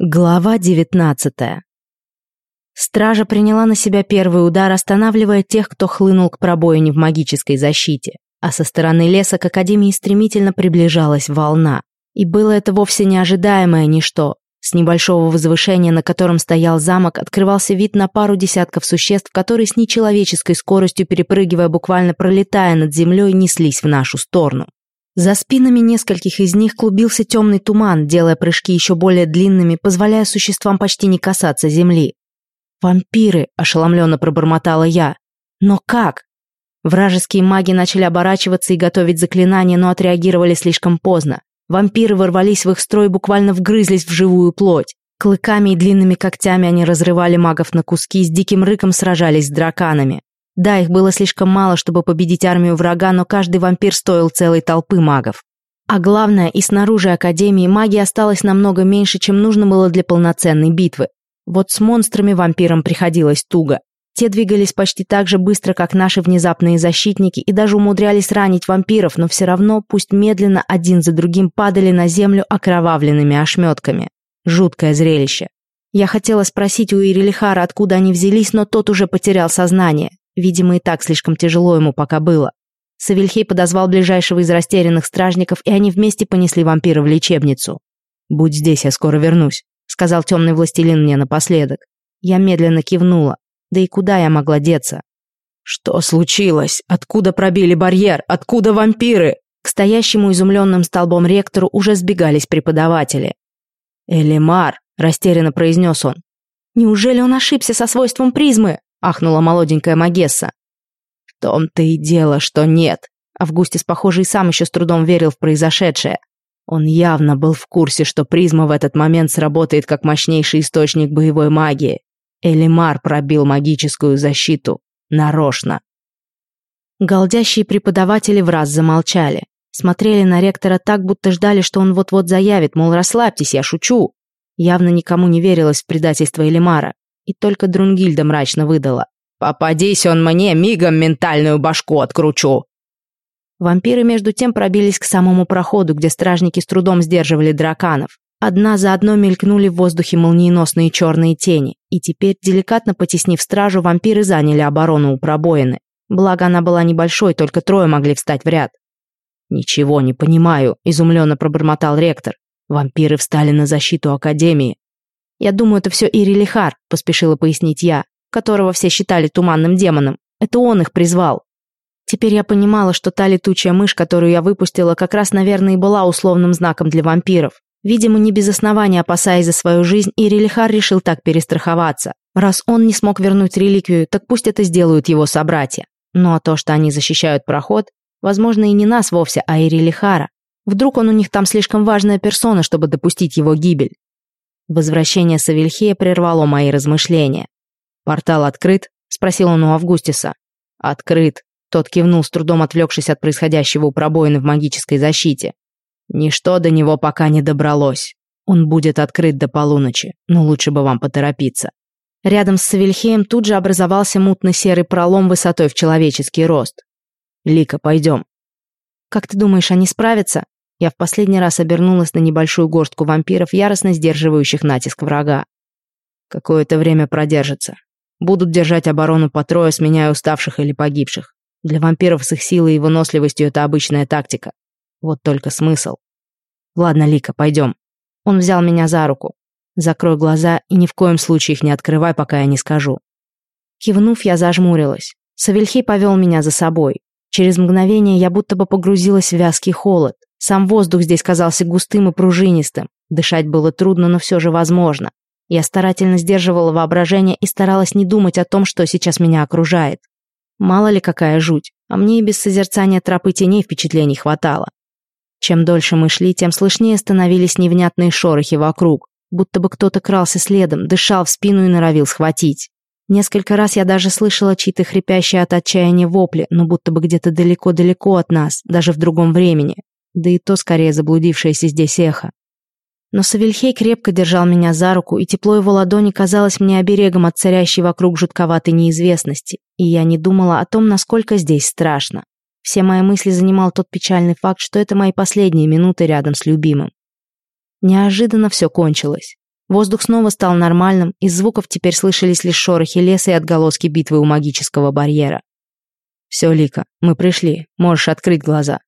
Глава 19 Стража приняла на себя первый удар, останавливая тех, кто хлынул к пробоине в магической защите. А со стороны леса к Академии стремительно приближалась волна. И было это вовсе не ожидаемое ничто. С небольшого возвышения, на котором стоял замок, открывался вид на пару десятков существ, которые с нечеловеческой скоростью, перепрыгивая, буквально пролетая над землей, неслись в нашу сторону. За спинами нескольких из них клубился темный туман, делая прыжки еще более длинными, позволяя существам почти не касаться земли. «Вампиры!» – ошеломленно пробормотала я. «Но как?» Вражеские маги начали оборачиваться и готовить заклинания, но отреагировали слишком поздно. Вампиры ворвались в их строй, буквально вгрызлись в живую плоть. Клыками и длинными когтями они разрывали магов на куски, с диким рыком сражались с драканами. Да, их было слишком мало, чтобы победить армию врага, но каждый вампир стоил целой толпы магов. А главное, и снаружи Академии магии осталось намного меньше, чем нужно было для полноценной битвы. Вот с монстрами-вампирам приходилось туго. Те двигались почти так же быстро, как наши внезапные защитники, и даже умудрялись ранить вампиров, но все равно, пусть медленно, один за другим падали на землю окровавленными ошметками. Жуткое зрелище. Я хотела спросить у Ирилихара, откуда они взялись, но тот уже потерял сознание. Видимо, и так слишком тяжело ему пока было. Савельхей подозвал ближайшего из растерянных стражников, и они вместе понесли вампира в лечебницу. «Будь здесь, я скоро вернусь», — сказал темный властелин мне напоследок. Я медленно кивнула. Да и куда я могла деться? «Что случилось? Откуда пробили барьер? Откуда вампиры?» К стоящему изумленным столбом ректору уже сбегались преподаватели. «Элимар», — растерянно произнес он. «Неужели он ошибся со свойством призмы?» Ахнула молоденькая Магесса. В том-то и дело, что нет. Августис, похоже, и сам еще с трудом верил в произошедшее. Он явно был в курсе, что призма в этот момент сработает как мощнейший источник боевой магии. Элимар пробил магическую защиту. Нарочно. Голдящие преподаватели в раз замолчали. Смотрели на ректора так, будто ждали, что он вот-вот заявит, мол, расслабьтесь, я шучу. Явно никому не верилось в предательство Элимара и только Друнгильда мрачно выдала. «Попадись он мне, мигом ментальную башку откручу!» Вампиры между тем пробились к самому проходу, где стражники с трудом сдерживали драканов. Одна за одной мелькнули в воздухе молниеносные черные тени, и теперь, деликатно потеснив стражу, вампиры заняли оборону у пробоины. Благо она была небольшой, только трое могли встать в ряд. «Ничего не понимаю», — изумленно пробормотал ректор. «Вампиры встали на защиту Академии. «Я думаю, это все Ирилихар», — поспешила пояснить я, которого все считали туманным демоном. Это он их призвал. Теперь я понимала, что та летучая мышь, которую я выпустила, как раз, наверное, и была условным знаком для вампиров. Видимо, не без основания опасаясь за свою жизнь, Ирилихар решил так перестраховаться. Раз он не смог вернуть реликвию, так пусть это сделают его собратья. Ну а то, что они защищают проход, возможно, и не нас вовсе, а Ирилихара. Вдруг он у них там слишком важная персона, чтобы допустить его гибель. Возвращение Савельхея прервало мои размышления. «Портал открыт?» — спросил он у Августиса. «Открыт», — тот кивнул, с трудом отвлекшись от происходящего у пробоины в магической защите. «Ничто до него пока не добралось. Он будет открыт до полуночи, но лучше бы вам поторопиться». Рядом с Савельхеем тут же образовался мутный серый пролом высотой в человеческий рост. «Лика, пойдем». «Как ты думаешь, они справятся?» Я в последний раз обернулась на небольшую горстку вампиров, яростно сдерживающих натиск врага. Какое-то время продержатся. Будут держать оборону по трое, сменяя уставших или погибших. Для вампиров с их силой и выносливостью это обычная тактика. Вот только смысл. Ладно, Лика, пойдем. Он взял меня за руку. Закрой глаза и ни в коем случае их не открывай, пока я не скажу. Кивнув, я зажмурилась. Савельхей повел меня за собой. Через мгновение я будто бы погрузилась в вязкий холод. Сам воздух здесь казался густым и пружинистым. Дышать было трудно, но все же возможно. Я старательно сдерживала воображение и старалась не думать о том, что сейчас меня окружает. Мало ли какая жуть, а мне и без созерцания тропы теней впечатлений хватало. Чем дольше мы шли, тем слышнее становились невнятные шорохи вокруг, будто бы кто-то крался следом, дышал в спину и норовил схватить. Несколько раз я даже слышала чьи-то хрипящие от отчаяния вопли, но будто бы где-то далеко-далеко от нас, даже в другом времени да и то скорее заблудившееся здесь эхо. Но Савельхей крепко держал меня за руку, и тепло его ладони казалось мне оберегом от царящей вокруг жутковатой неизвестности, и я не думала о том, насколько здесь страшно. Все мои мысли занимал тот печальный факт, что это мои последние минуты рядом с любимым. Неожиданно все кончилось. Воздух снова стал нормальным, из звуков теперь слышались лишь шорохи леса и отголоски битвы у магического барьера. «Все, Лика, мы пришли, можешь открыть глаза».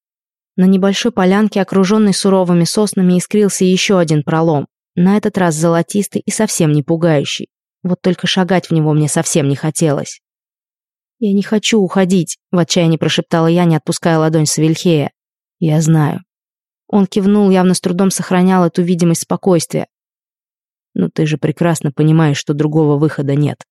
На небольшой полянке, окруженной суровыми соснами, искрился еще один пролом, на этот раз золотистый и совсем не пугающий. Вот только шагать в него мне совсем не хотелось. «Я не хочу уходить», — в отчаянии прошептала я, не отпуская ладонь Савельхея. «Я знаю». Он кивнул, явно с трудом сохранял эту видимость спокойствия. «Но ты же прекрасно понимаешь, что другого выхода нет».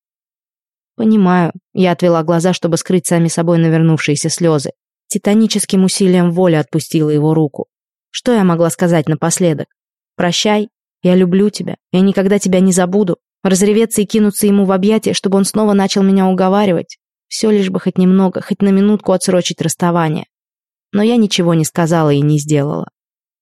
«Понимаю». Я отвела глаза, чтобы скрыть сами собой навернувшиеся слезы. Титаническим усилием воли отпустила его руку. Что я могла сказать напоследок? «Прощай, я люблю тебя, я никогда тебя не забуду». Разреветься и кинуться ему в объятия, чтобы он снова начал меня уговаривать. Все лишь бы хоть немного, хоть на минутку отсрочить расставание. Но я ничего не сказала и не сделала.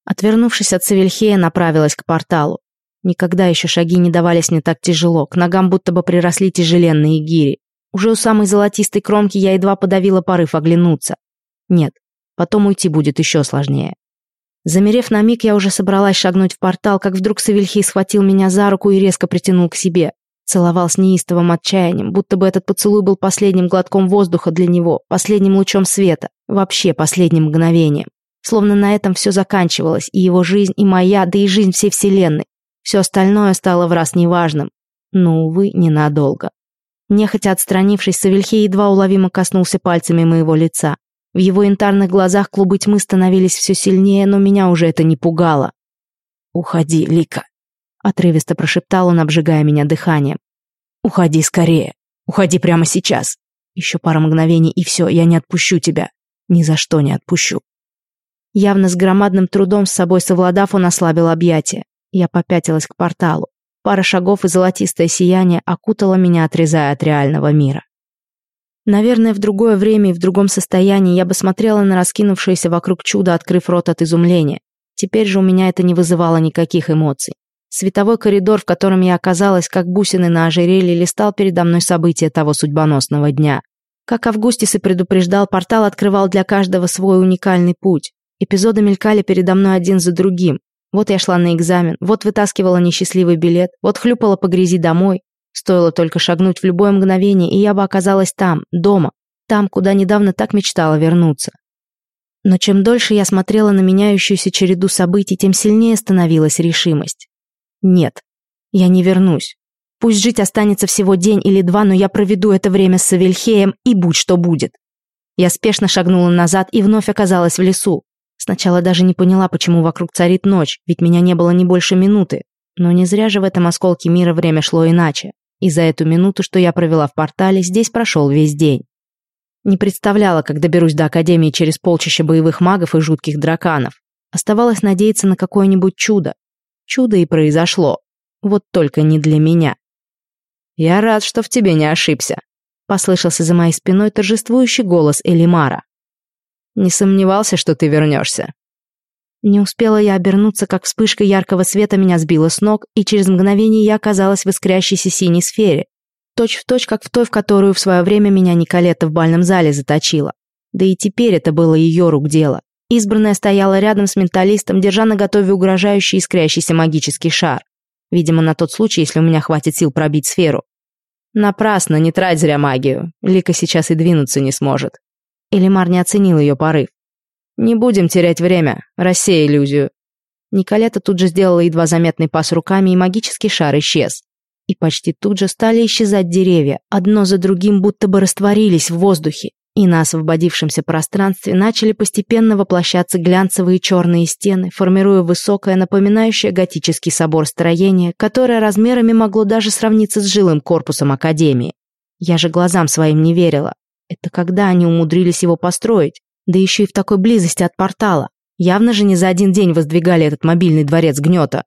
Отвернувшись от Савельхея, направилась к порталу. Никогда еще шаги не давались мне так тяжело, к ногам будто бы приросли тяжеленные гири. Уже у самой золотистой кромки я едва подавила порыв оглянуться. Нет, потом уйти будет еще сложнее. Замерев на миг, я уже собралась шагнуть в портал, как вдруг Савельхий схватил меня за руку и резко притянул к себе. Целовал с неистовым отчаянием, будто бы этот поцелуй был последним глотком воздуха для него, последним лучом света, вообще последним мгновением. Словно на этом все заканчивалось, и его жизнь, и моя, да и жизнь всей вселенной. Все остальное стало в раз неважным. Но, увы, ненадолго. Нехотя отстранившись, Савельхей едва уловимо коснулся пальцами моего лица. В его янтарных глазах клубы тьмы становились все сильнее, но меня уже это не пугало. «Уходи, Лика», — отрывисто прошептал он, обжигая меня дыханием. «Уходи скорее. Уходи прямо сейчас. Еще пара мгновений, и все, я не отпущу тебя. Ни за что не отпущу». Явно с громадным трудом с собой совладав, он ослабил объятия. Я попятилась к порталу. Пара шагов и золотистое сияние окутало меня, отрезая от реального мира. Наверное, в другое время и в другом состоянии я бы смотрела на раскинувшееся вокруг чудо, открыв рот от изумления. Теперь же у меня это не вызывало никаких эмоций. Световой коридор, в котором я оказалась, как бусины на ожерелье, листал передо мной события того судьбоносного дня. Как Августис и предупреждал, портал открывал для каждого свой уникальный путь. Эпизоды мелькали передо мной один за другим. Вот я шла на экзамен, вот вытаскивала несчастливый билет, вот хлюпала по грязи домой, Стоило только шагнуть в любое мгновение, и я бы оказалась там, дома, там, куда недавно так мечтала вернуться. Но чем дольше я смотрела на меняющуюся череду событий, тем сильнее становилась решимость. Нет, я не вернусь. Пусть жить останется всего день или два, но я проведу это время с Савельхеем, и будь что будет. Я спешно шагнула назад и вновь оказалась в лесу. Сначала даже не поняла, почему вокруг царит ночь, ведь меня не было ни больше минуты. Но не зря же в этом осколке мира время шло иначе. И за эту минуту, что я провела в портале, здесь прошел весь день. Не представляла, как доберусь до Академии через полчища боевых магов и жутких драканов. Оставалось надеяться на какое-нибудь чудо. Чудо и произошло. Вот только не для меня. «Я рад, что в тебе не ошибся», — послышался за моей спиной торжествующий голос Элимара. «Не сомневался, что ты вернешься. Не успела я обернуться, как вспышка яркого света меня сбила с ног, и через мгновение я оказалась в искрящейся синей сфере. Точь в точь, как в той, в которую в свое время меня Николета в бальном зале заточила. Да и теперь это было ее рук дело. Избранная стояла рядом с менталистом, держа на готове угрожающий искрящийся магический шар. Видимо, на тот случай, если у меня хватит сил пробить сферу. Напрасно, не трать зря магию. Лика сейчас и двинуться не сможет. Элимар не оценил ее порыв. «Не будем терять время. Рассей иллюзию». Николета тут же сделала едва заметный пас руками, и магический шар исчез. И почти тут же стали исчезать деревья, одно за другим будто бы растворились в воздухе, и на освободившемся пространстве начали постепенно воплощаться глянцевые черные стены, формируя высокое, напоминающее готический собор строение, которое размерами могло даже сравниться с жилым корпусом Академии. Я же глазам своим не верила. Это когда они умудрились его построить? Да еще и в такой близости от портала. Явно же не за один день воздвигали этот мобильный дворец гнета.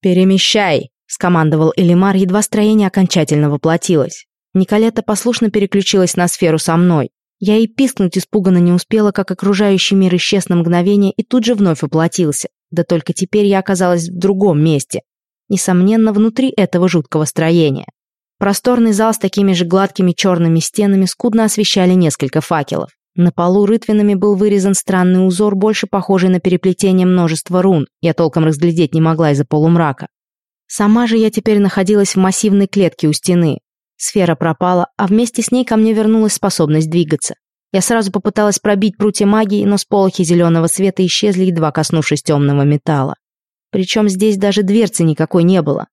«Перемещай!» — скомандовал Элимар, едва строение окончательно воплотилось. Николета послушно переключилась на сферу со мной. Я и пискнуть испуганно не успела, как окружающий мир исчез на мгновение и тут же вновь воплотился. Да только теперь я оказалась в другом месте. Несомненно, внутри этого жуткого строения. Просторный зал с такими же гладкими черными стенами скудно освещали несколько факелов. На полу рытвинами был вырезан странный узор, больше похожий на переплетение множества рун. Я толком разглядеть не могла из-за полумрака. Сама же я теперь находилась в массивной клетке у стены. Сфера пропала, а вместе с ней ко мне вернулась способность двигаться. Я сразу попыталась пробить прутья магии, но сполохи зеленого света исчезли, едва коснувшись темного металла. Причем здесь даже дверцы никакой не было.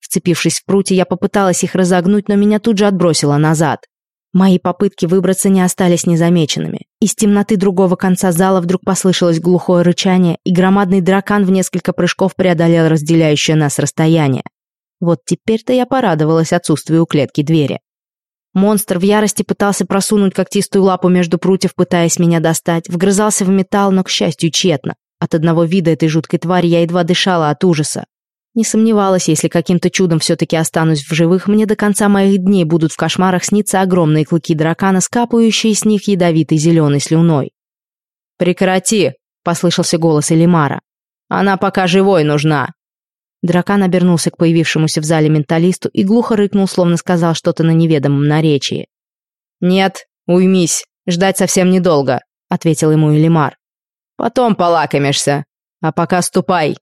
Вцепившись в прутья, я попыталась их разогнуть, но меня тут же отбросило назад. Мои попытки выбраться не остались незамеченными. Из темноты другого конца зала вдруг послышалось глухое рычание, и громадный дракон в несколько прыжков преодолел разделяющее нас расстояние. Вот теперь-то я порадовалась отсутствию у клетки двери. Монстр в ярости пытался просунуть когтистую лапу между прутьев, пытаясь меня достать, вгрызался в металл, но, к счастью, тщетно. От одного вида этой жуткой твари я едва дышала от ужаса. Не сомневалась, если каким-то чудом все-таки останусь в живых, мне до конца моих дней будут в кошмарах сниться огромные клыки дракона, скапающие с них ядовитой зеленой слюной. «Прекрати!» — послышался голос Элимара. «Она пока живой нужна!» Дракон обернулся к появившемуся в зале менталисту и глухо рыкнул, словно сказал что-то на неведомом наречии. «Нет, уймись, ждать совсем недолго», — ответил ему Элимар. «Потом полакомишься, а пока ступай».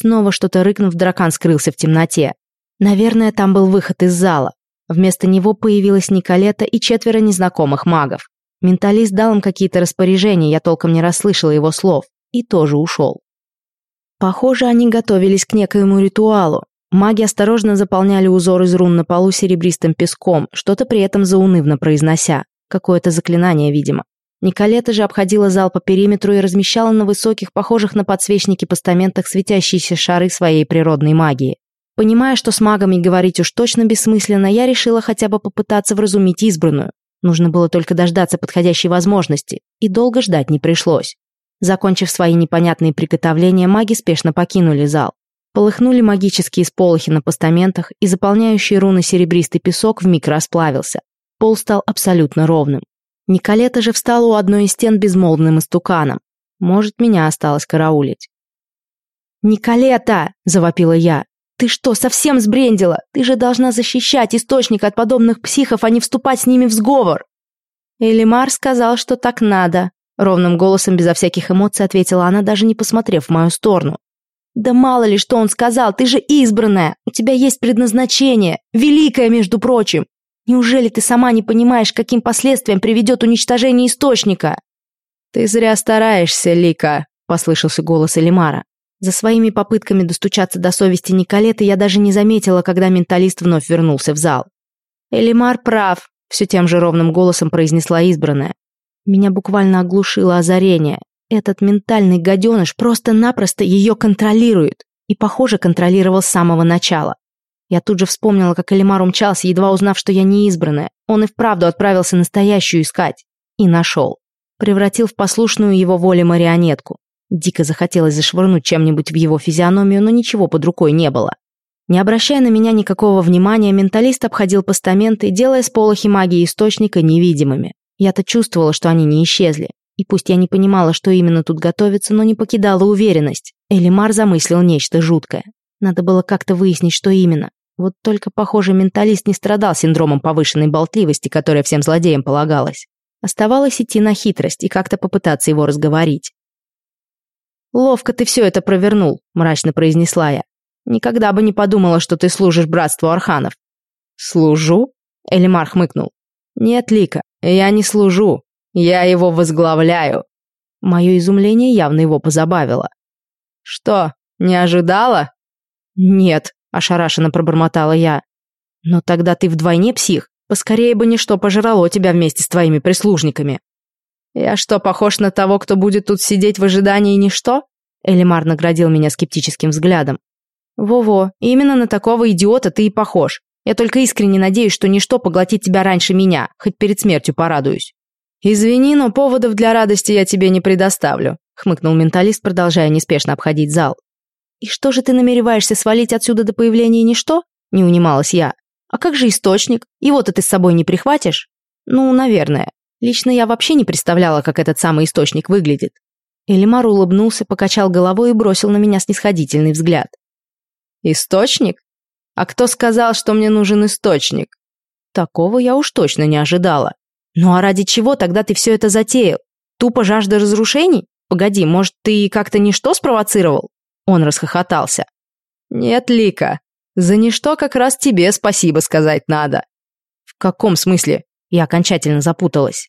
Снова что-то рыкнув, дракон скрылся в темноте. Наверное, там был выход из зала. Вместо него появилась Николета и четверо незнакомых магов. Менталист дал им какие-то распоряжения, я толком не расслышала его слов, и тоже ушел. Похоже, они готовились к некоему ритуалу. Маги осторожно заполняли узор из рун на полу серебристым песком, что-то при этом заунывно произнося. Какое-то заклинание, видимо. Николета же обходила зал по периметру и размещала на высоких, похожих на подсвечники постаментах светящиеся шары своей природной магии. Понимая, что с магами говорить уж точно бессмысленно, я решила хотя бы попытаться вразумить избранную. Нужно было только дождаться подходящей возможности, и долго ждать не пришлось. Закончив свои непонятные приготовления, маги спешно покинули зал. Полыхнули магические сполохи на постаментах, и заполняющий руны серебристый песок вмиг расплавился. Пол стал абсолютно ровным. Николета же встала у одной из стен безмолвным истуканом. Может, меня осталось караулить. «Николета!» – завопила я. «Ты что, совсем сбрендила? Ты же должна защищать источник от подобных психов, а не вступать с ними в сговор!» Элимар сказал, что так надо, Ровным голосом, безо всяких эмоций, ответила она, даже не посмотрев в мою сторону. «Да мало ли, что он сказал, ты же избранная, у тебя есть предназначение, великое, между прочим. Неужели ты сама не понимаешь, каким последствиям приведет уничтожение источника?» «Ты зря стараешься, Лика», — послышался голос Элимара. За своими попытками достучаться до совести Николеты я даже не заметила, когда менталист вновь вернулся в зал. «Элимар прав», — все тем же ровным голосом произнесла избранная. Меня буквально оглушило озарение. Этот ментальный гаденыш просто-напросто ее контролирует. И, похоже, контролировал с самого начала. Я тут же вспомнила, как Элимар умчался, едва узнав, что я не избранная. Он и вправду отправился настоящую искать. И нашел. Превратил в послушную его воле марионетку. Дико захотелось зашвырнуть чем-нибудь в его физиономию, но ничего под рукой не было. Не обращая на меня никакого внимания, менталист обходил постаменты, делая сполохи магии источника невидимыми. Я-то чувствовала, что они не исчезли. И пусть я не понимала, что именно тут готовится, но не покидала уверенность. Элимар замыслил нечто жуткое. Надо было как-то выяснить, что именно. Вот только, похоже, менталист не страдал синдромом повышенной болтливости, которая всем злодеям полагалась. Оставалось идти на хитрость и как-то попытаться его разговорить. «Ловко ты все это провернул», — мрачно произнесла я. «Никогда бы не подумала, что ты служишь братству арханов». «Служу?» — Элимар хмыкнул. «Нет, Лика, я не служу. Я его возглавляю». Мое изумление явно его позабавило. «Что, не ожидала?» «Нет», — ошарашенно пробормотала я. «Но тогда ты вдвойне псих. Поскорее бы ничто пожрало тебя вместе с твоими прислужниками». «Я что, похож на того, кто будет тут сидеть в ожидании ничто?» Элимар наградил меня скептическим взглядом. «Во-во, именно на такого идиота ты и похож. Я только искренне надеюсь, что ничто поглотит тебя раньше меня, хоть перед смертью порадуюсь». «Извини, но поводов для радости я тебе не предоставлю», хмыкнул менталист, продолжая неспешно обходить зал. «И что же ты намереваешься свалить отсюда до появления ничто?» не унималась я. «А как же источник? Его-то ты с собой не прихватишь?» «Ну, наверное. Лично я вообще не представляла, как этот самый источник выглядит». Элимар улыбнулся, покачал головой и бросил на меня снисходительный взгляд. «Источник? А кто сказал, что мне нужен источник? Такого я уж точно не ожидала. Ну а ради чего тогда ты все это затеял? Тупо жажда разрушений? Погоди, может, ты как-то ничто спровоцировал? Он расхохотался. Нет, Лика, За ничто как раз тебе спасибо сказать надо. В каком смысле? Я окончательно запуталась.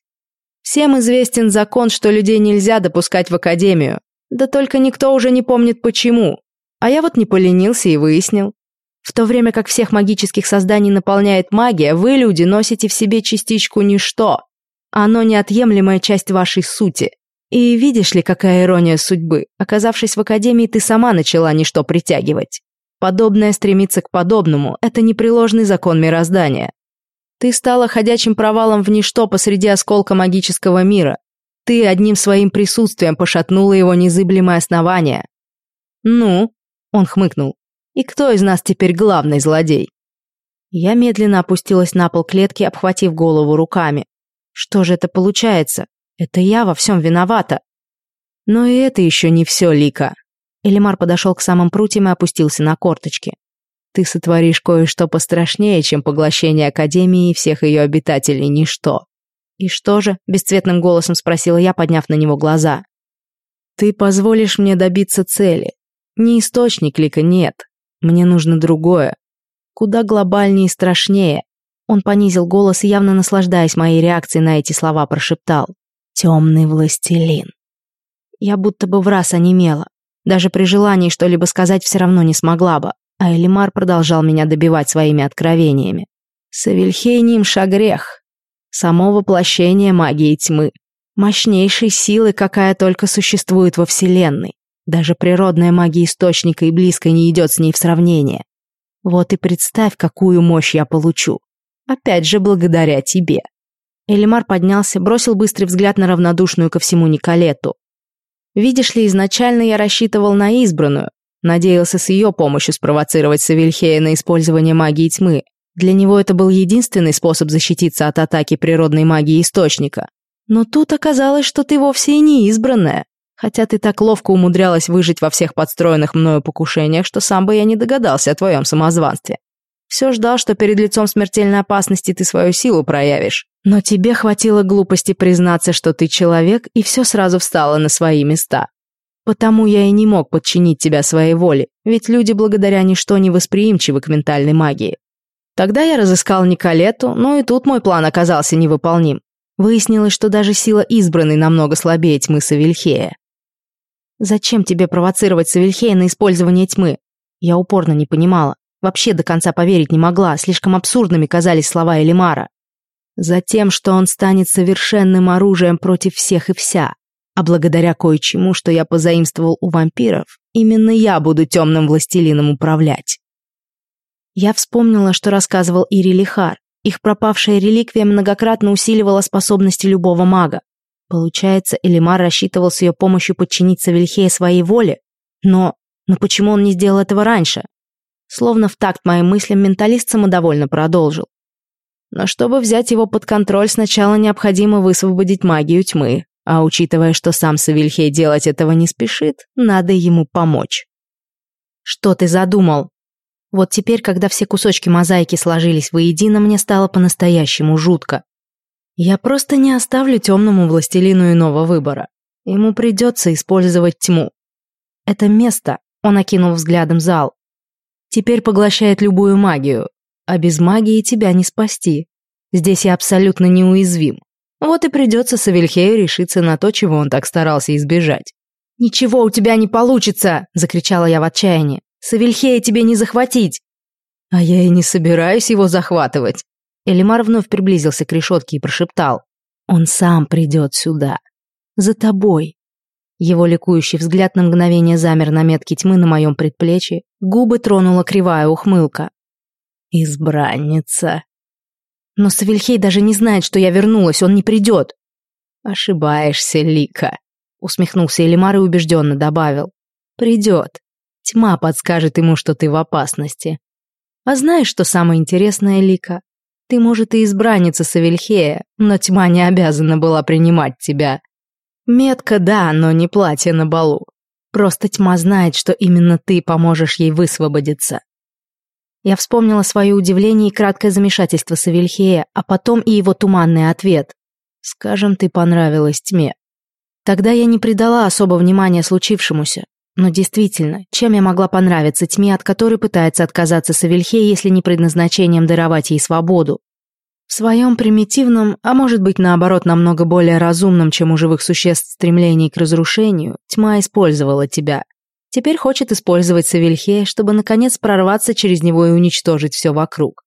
Всем известен закон, что людей нельзя допускать в академию. Да только никто уже не помнит почему. А я вот не поленился и выяснил. В то время как всех магических созданий наполняет магия, вы, люди, носите в себе частичку ничто. Оно неотъемлемая часть вашей сути. И видишь ли, какая ирония судьбы? Оказавшись в академии, ты сама начала ничто притягивать. Подобное стремится к подобному – это непреложный закон мироздания. Ты стала ходячим провалом в ничто посреди осколка магического мира. Ты одним своим присутствием пошатнула его незыблемое основание. Ну, он хмыкнул. И кто из нас теперь главный злодей? Я медленно опустилась на пол клетки, обхватив голову руками. Что же это получается? Это я во всем виновата. Но и это еще не все, Лика. Элимар подошел к самым прутьям и опустился на корточки. Ты сотворишь кое-что пострашнее, чем поглощение Академии и всех ее обитателей, ничто. И что же? Бесцветным голосом спросила я, подняв на него глаза. Ты позволишь мне добиться цели. Не источник лика, нет. Мне нужно другое. Куда глобальнее и страшнее. Он понизил голос и, явно наслаждаясь моей реакцией на эти слова, прошептал. «Темный властелин». Я будто бы в раз онемела. Даже при желании что-либо сказать все равно не смогла бы а Элимар продолжал меня добивать своими откровениями. Савельхей Нимша грех. Само воплощение магии тьмы. Мощнейшей силы, какая только существует во Вселенной. Даже природная магия Источника и близко не идет с ней в сравнение. Вот и представь, какую мощь я получу. Опять же, благодаря тебе. Элимар поднялся, бросил быстрый взгляд на равнодушную ко всему Николету. Видишь ли, изначально я рассчитывал на избранную, Надеялся с ее помощью спровоцировать Савельхея на использование магии тьмы. Для него это был единственный способ защититься от атаки природной магии Источника. Но тут оказалось, что ты вовсе и не избранная. Хотя ты так ловко умудрялась выжить во всех подстроенных мною покушениях, что сам бы я не догадался о твоем самозванстве. Все ждал, что перед лицом смертельной опасности ты свою силу проявишь. Но тебе хватило глупости признаться, что ты человек, и все сразу встало на свои места. Потому я и не мог подчинить тебя своей воле, ведь люди благодаря ничто не восприимчивы к ментальной магии. Тогда я разыскал Николету, но и тут мой план оказался невыполним. Выяснилось, что даже сила избранной намного слабее тьмы Савельхея. Зачем тебе провоцировать Савельхея на использование тьмы? Я упорно не понимала. Вообще до конца поверить не могла, слишком абсурдными казались слова Элимара. Затем, что он станет совершенным оружием против всех и вся. А благодаря кое-чему, что я позаимствовал у вампиров, именно я буду темным властелином управлять. Я вспомнила, что рассказывал Ири Лихар. Их пропавшая реликвия многократно усиливала способности любого мага. Получается, Элимар рассчитывал с ее помощью подчинить Савельхея своей воле? Но... но почему он не сделал этого раньше? Словно в такт моим мыслям менталист самодовольно продолжил. Но чтобы взять его под контроль, сначала необходимо высвободить магию тьмы, а учитывая, что сам Савельхей делать этого не спешит, надо ему помочь. «Что ты задумал?» Вот теперь, когда все кусочки мозаики сложились воедино, мне стало по-настоящему жутко. Я просто не оставлю темному властелину иного выбора. Ему придется использовать тьму. Это место, он окинул взглядом зал, теперь поглощает любую магию, а без магии тебя не спасти. Здесь я абсолютно неуязвим. Вот и придется Савельхею решиться на то, чего он так старался избежать. «Ничего у тебя не получится!» — закричала я в отчаянии. «Савельхея тебе не захватить!» «А я и не собираюсь его захватывать!» Элимар вновь приблизился к решетке и прошептал. «Он сам придет сюда. За тобой». Его ликующий взгляд на мгновение замер на метке тьмы на моем предплечье, губы тронула кривая ухмылка. «Избранница», но Савельхей даже не знает, что я вернулась, он не придет. Ошибаешься, Лика, усмехнулся Элимар и убежденно добавил. Придет. Тьма подскажет ему, что ты в опасности. А знаешь, что самое интересное, Лика? Ты, может, и избранница Савельхея, но тьма не обязана была принимать тебя. Метка, да, но не платье на балу. Просто тьма знает, что именно ты поможешь ей высвободиться. Я вспомнила свое удивление и краткое замешательство Савельхея, а потом и его туманный ответ. «Скажем, ты понравилась тьме». Тогда я не придала особо внимания случившемуся. Но действительно, чем я могла понравиться тьме, от которой пытается отказаться Савельхей, если не предназначением даровать ей свободу? В своем примитивном, а может быть наоборот намного более разумном, чем у живых существ стремлении к разрушению, тьма использовала тебя. Теперь хочет использовать Савельхея, чтобы наконец прорваться через него и уничтожить все вокруг.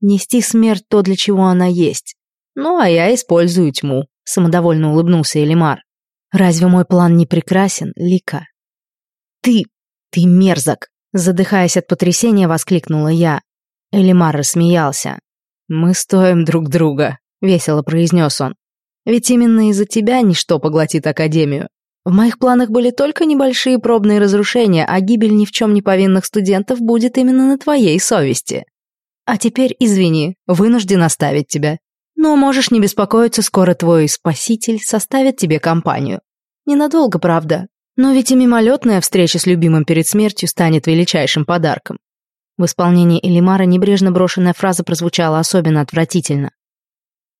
Нести смерть то, для чего она есть. Ну, а я использую тьму, самодовольно улыбнулся Элимар. Разве мой план не прекрасен, Лика? Ты, ты мерзок, задыхаясь от потрясения, воскликнула я. Элимар рассмеялся. Мы стоим друг друга, весело произнес он. Ведь именно из-за тебя ничто поглотит Академию. В моих планах были только небольшие пробные разрушения, а гибель ни в чем не повинных студентов будет именно на твоей совести. А теперь, извини, вынужден оставить тебя. Но можешь не беспокоиться, скоро твой спаситель составит тебе компанию. Ненадолго, правда. Но ведь и мимолетная встреча с любимым перед смертью станет величайшим подарком. В исполнении Элимара небрежно брошенная фраза прозвучала особенно отвратительно.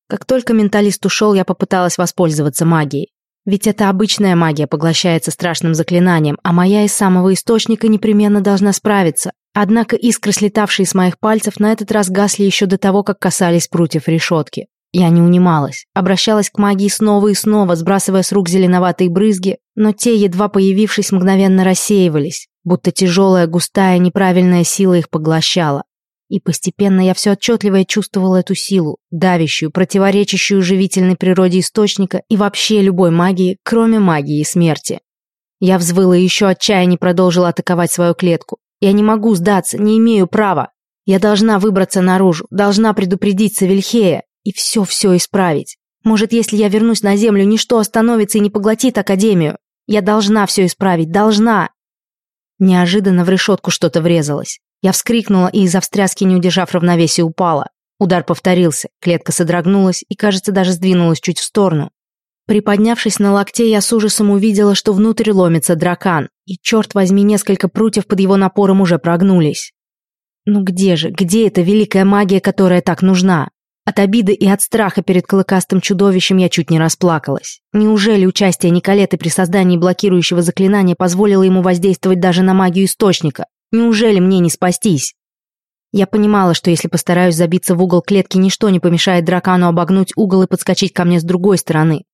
Как только менталист ушел, я попыталась воспользоваться магией. Ведь эта обычная магия поглощается страшным заклинанием, а моя из самого источника непременно должна справиться. Однако искры, слетавшие с моих пальцев, на этот раз гасли еще до того, как касались прутьев решетки. Я не унималась, обращалась к магии снова и снова, сбрасывая с рук зеленоватые брызги, но те, едва появившись, мгновенно рассеивались, будто тяжелая, густая, неправильная сила их поглощала. И постепенно я все отчетливее чувствовала эту силу, давящую, противоречащую живительной природе источника и вообще любой магии, кроме магии смерти. Я взвыла и еще отчаяние продолжила атаковать свою клетку. Я не могу сдаться, не имею права. Я должна выбраться наружу, должна предупредить Савельхея и все-все исправить. Может, если я вернусь на землю, ничто остановится и не поглотит Академию. Я должна все исправить, должна. Неожиданно в решетку что-то врезалось. Я вскрикнула и из-за встряски, не удержав равновесия, упала. Удар повторился, клетка содрогнулась и, кажется, даже сдвинулась чуть в сторону. Приподнявшись на локте, я с ужасом увидела, что внутрь ломится дракан, и, черт возьми, несколько прутьев под его напором уже прогнулись. Ну где же, где эта великая магия, которая так нужна? От обиды и от страха перед клыкастым чудовищем я чуть не расплакалась. Неужели участие Николеты при создании блокирующего заклинания позволило ему воздействовать даже на магию источника? Неужели мне не спастись? Я понимала, что если постараюсь забиться в угол клетки, ничто не помешает дракону обогнуть угол и подскочить ко мне с другой стороны.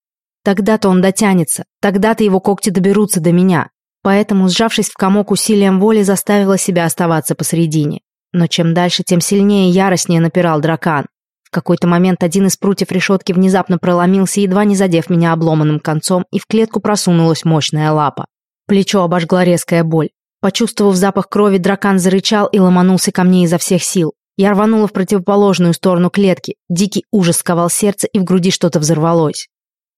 Тогда-то он дотянется, тогда-то его когти доберутся до меня. Поэтому, сжавшись в комок усилием воли, заставила себя оставаться посредине. Но чем дальше, тем сильнее и яростнее напирал дракан. В какой-то момент один из прутьев решетки внезапно проломился, едва не задев меня обломанным концом, и в клетку просунулась мощная лапа. Плечо обожгла резкая боль. Почувствовав запах крови, дракан зарычал и ломанулся ко мне изо всех сил. Я рванула в противоположную сторону клетки. Дикий ужас сковал сердце, и в груди что-то взорвалось.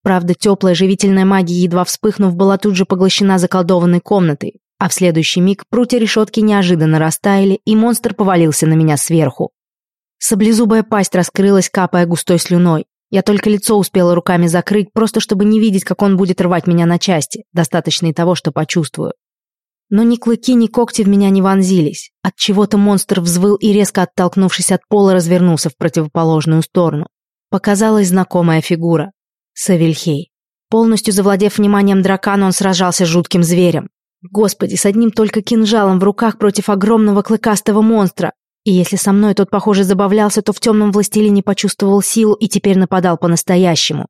Правда, теплая живительная магия, едва вспыхнув, была тут же поглощена заколдованной комнатой, а в следующий миг прутья решетки неожиданно растаяли, и монстр повалился на меня сверху. Саблезубая пасть раскрылась, капая густой слюной. Я только лицо успела руками закрыть, просто чтобы не видеть, как он будет рвать меня на части, достаточно и того, что почувствую. Но ни клыки, ни когти в меня не вонзились. От чего-то монстр взвыл и резко оттолкнувшись от пола, развернулся в противоположную сторону. Показалась знакомая фигура. Савельхей. Полностью завладев вниманием дракона, он сражался с жутким зверем. Господи, с одним только кинжалом в руках против огромного клыкастого монстра. И если со мной тот, похоже, забавлялся, то в темном властелине почувствовал силу и теперь нападал по-настоящему.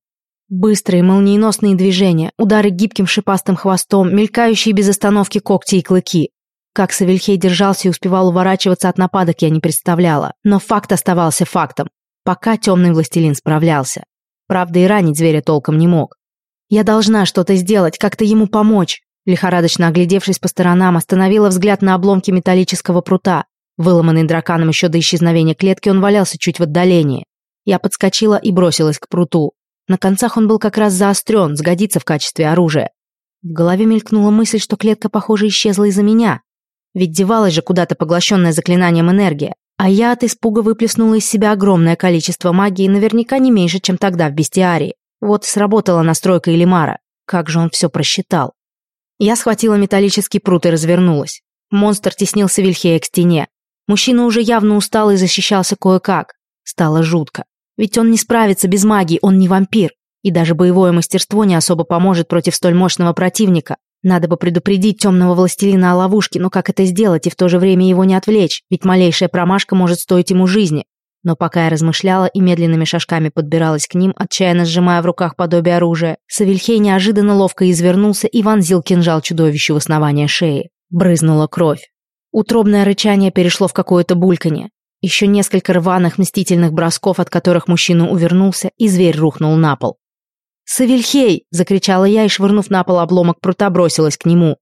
Быстрые молниеносные движения, удары гибким шипастым хвостом, мелькающие без остановки когти и клыки. Как Савельхей держался и успевал уворачиваться от нападок, я не представляла. Но факт оставался фактом. Пока темный властелин справлялся. Правда, и ранить зверя толком не мог. Я должна что-то сделать, как-то ему помочь. Лихорадочно оглядевшись по сторонам, остановила взгляд на обломки металлического прута. Выломанный драканом еще до исчезновения клетки, он валялся чуть в отдалении. Я подскочила и бросилась к пруту. На концах он был как раз заострен, сгодится в качестве оружия. В голове мелькнула мысль, что клетка, похоже, исчезла из-за меня. Ведь девалась же куда-то поглощенная заклинанием энергия. А я от испуга выплеснула из себя огромное количество магии, наверняка не меньше, чем тогда в бестиарии. Вот сработала настройка Элимара. Как же он все просчитал. Я схватила металлический прут и развернулась. Монстр теснился Вильхея к стене. Мужчина уже явно устал и защищался кое-как. Стало жутко. Ведь он не справится без магии, он не вампир. И даже боевое мастерство не особо поможет против столь мощного противника. Надо бы предупредить темного властелина о ловушке, но как это сделать и в то же время его не отвлечь, ведь малейшая промашка может стоить ему жизни. Но пока я размышляла и медленными шажками подбиралась к ним, отчаянно сжимая в руках подобие оружия, Савельхей неожиданно ловко извернулся и вонзил кинжал чудовищу в основание шеи. Брызнула кровь. Утробное рычание перешло в какое-то бульканье. Еще несколько рваных мстительных бросков, от которых мужчина увернулся, и зверь рухнул на пол. «Савельхей!» — закричала я и, швырнув на пол обломок прута, бросилась к нему.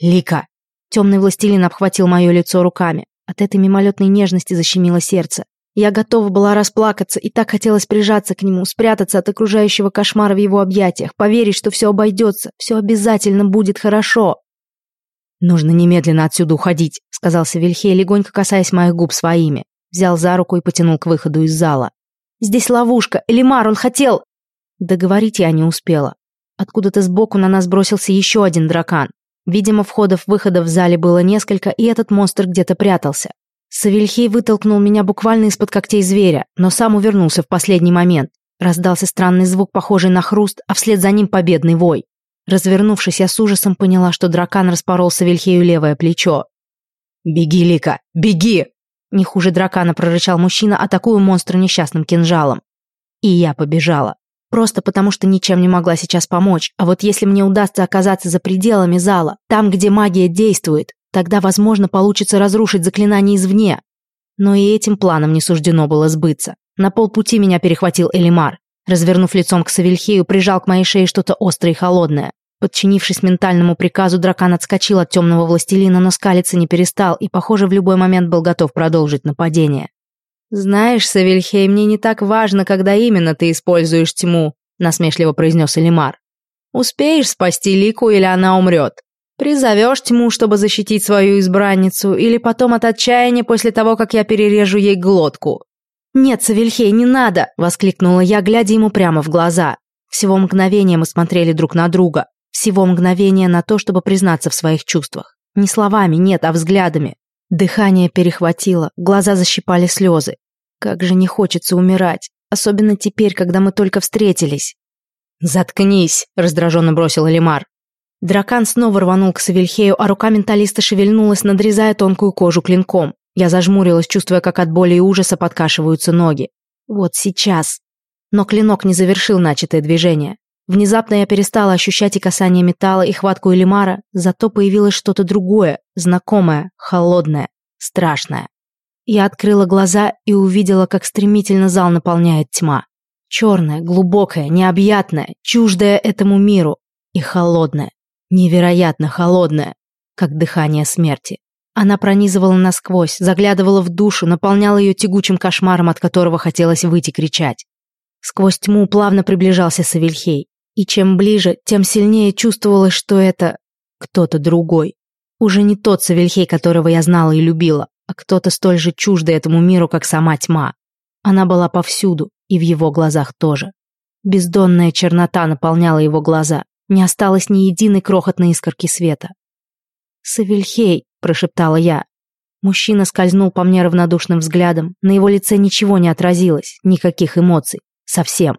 «Лика!» Темный властелин обхватил мое лицо руками. От этой мимолетной нежности защемило сердце. Я готова была расплакаться, и так хотелось прижаться к нему, спрятаться от окружающего кошмара в его объятиях, поверить, что все обойдется, все обязательно будет хорошо. «Нужно немедленно отсюда уходить», — сказал Савельхей, легонько касаясь моих губ своими. Взял за руку и потянул к выходу из зала. «Здесь ловушка! Элимар, он хотел...» Договорить я не успела. Откуда-то сбоку на нас бросился еще один дракон. Видимо, входов-выходов в зале было несколько, и этот монстр где-то прятался. Савельхей вытолкнул меня буквально из-под когтей зверя, но сам увернулся в последний момент. Раздался странный звук, похожий на хруст, а вслед за ним победный вой. Развернувшись, я с ужасом поняла, что дракон распорол Савельхею левое плечо. «Беги, Лика, беги!» Не хуже дракона прорычал мужчина, атакуя монстра несчастным кинжалом. И я побежала. Просто потому, что ничем не могла сейчас помочь. А вот если мне удастся оказаться за пределами зала, там, где магия действует, тогда, возможно, получится разрушить заклинание извне. Но и этим планом не суждено было сбыться. На полпути меня перехватил Элимар. Развернув лицом к Савельхею, прижал к моей шее что-то острое и холодное. Подчинившись ментальному приказу, дракон отскочил от темного властелина, но скалиться не перестал и, похоже, в любой момент был готов продолжить нападение. «Знаешь, Савельхей, мне не так важно, когда именно ты используешь тьму», насмешливо произнес Элимар. «Успеешь спасти Лику, или она умрет? Призовешь тьму, чтобы защитить свою избранницу, или потом от отчаяния после того, как я перережу ей глотку?» «Нет, Савельхей, не надо!» — воскликнула я, глядя ему прямо в глаза. Всего мгновения мы смотрели друг на друга. Всего мгновения на то, чтобы признаться в своих чувствах. Не словами, нет, а взглядами. Дыхание перехватило, глаза защипали слезы. Как же не хочется умирать, особенно теперь, когда мы только встретились. «Заткнись!» — раздраженно бросил Элимар. Дракан снова рванул к Савельхею, а рука менталиста шевельнулась, надрезая тонкую кожу клинком. Я зажмурилась, чувствуя, как от боли и ужаса подкашиваются ноги. Вот сейчас. Но клинок не завершил начатое движение. Внезапно я перестала ощущать и касание металла, и хватку Элимара, зато появилось что-то другое, знакомое, холодное, страшное. Я открыла глаза и увидела, как стремительно зал наполняет тьма. Черная, глубокая, необъятная, чуждая этому миру. И холодная, невероятно холодная, как дыхание смерти. Она пронизывала насквозь, заглядывала в душу, наполняла ее тягучим кошмаром, от которого хотелось выйти кричать. Сквозь тьму плавно приближался Савельхей. И чем ближе, тем сильнее чувствовалось, что это кто-то другой. Уже не тот Савельхей, которого я знала и любила а кто-то столь же чуждый этому миру, как сама тьма. Она была повсюду, и в его глазах тоже. Бездонная чернота наполняла его глаза, не осталось ни единой крохотной искорки света. «Савельхей», — прошептала я. Мужчина скользнул по мне равнодушным взглядом, на его лице ничего не отразилось, никаких эмоций, совсем.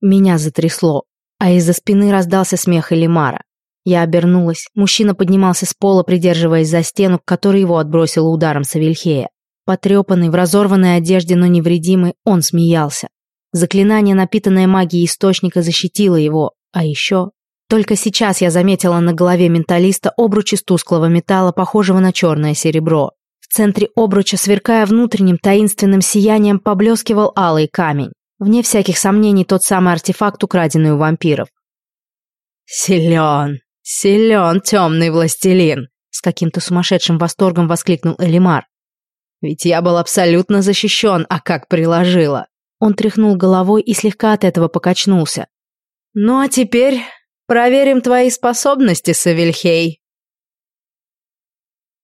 Меня затрясло, а из-за спины раздался смех Элимара. Я обернулась. Мужчина поднимался с пола, придерживаясь за стену, к которой его отбросило ударом Савельхея. Потрепанный, в разорванной одежде, но невредимый, он смеялся. Заклинание, напитанное магией источника, защитило его. А еще... Только сейчас я заметила на голове менталиста обруч из тусклого металла, похожего на черное серебро. В центре обруча, сверкая внутренним таинственным сиянием, поблескивал алый камень. Вне всяких сомнений, тот самый артефакт, украденный у вампиров. «Силен!» «Силен темный властелин!» С каким-то сумасшедшим восторгом воскликнул Элимар. «Ведь я был абсолютно защищен, а как приложила!» Он тряхнул головой и слегка от этого покачнулся. «Ну а теперь проверим твои способности, Савельхей!»